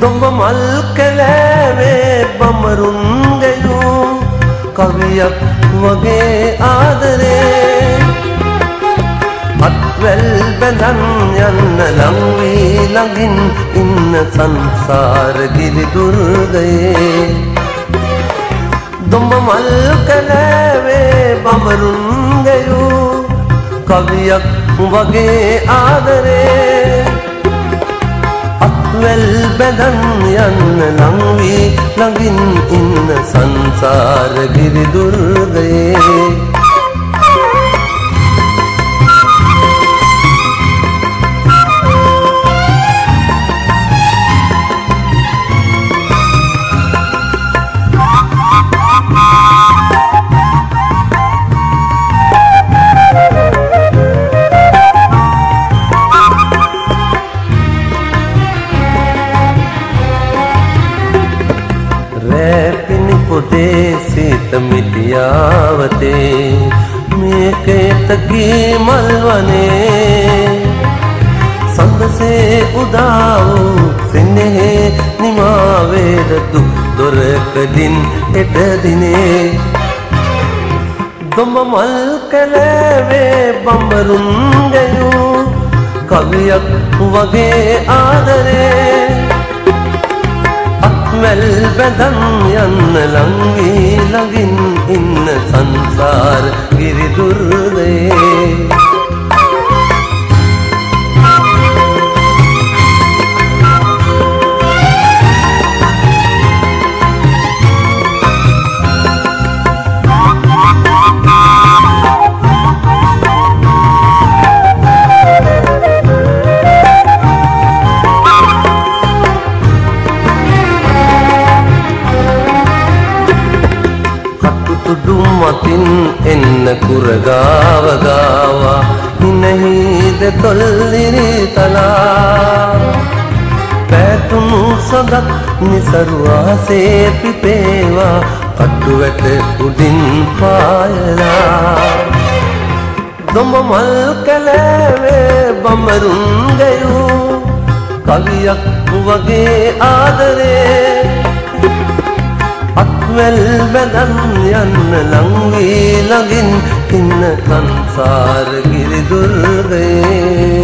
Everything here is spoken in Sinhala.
දොඹ මල් කැලෑවේ බමරුන්ගයූ කවියක් වගේ ආදරේ. අත්වැල් බැඳන් යන්න ලංවී ළඟින් ඉන්න සංසාර ගිලි දුර්ගයේ. දොඹ මල් කැලෑවේ බමරුන්ගයූ කවියක් වගේ ආදරේ. අත්වැල් බැඳන් යන්න ලංවී ළඟින් ඉන්න සංසාර ගිරි පොතේ සීත මිටියාවතේ මේකේතකී මල්වනේ. සඳසේ උදා වූ සෙනෙහේ නිමාවේද දුක් දොරකදින් හෙට දිනේ. දොඹ මල් කැලෑවේ බඹරුන් ගැයූ කවියක් වගේ ආදරේ. අත්වැල් බැඳන් යන්න ලංවී ළඟින් ඉන්න සංසාර ගිරි දුර්ගයේ කටුතුඩු මතින් එන්න කුරගාව ගාවා. හිනහිද තොල්ලිරි තලා. පැතුණු සොඳක් නිසරුවාසේ පිපේවා. කටුවැට උඩින් පායලා. දොඹ මල් කැලෑවේ බඹරුන් ගැයූ. කවියක් වගේ ආදරේ. අත්වැල් බැඳන් යන්න ලංවී ළඟින් ඉන්න සංසාර ගිරි දුර්ගයේ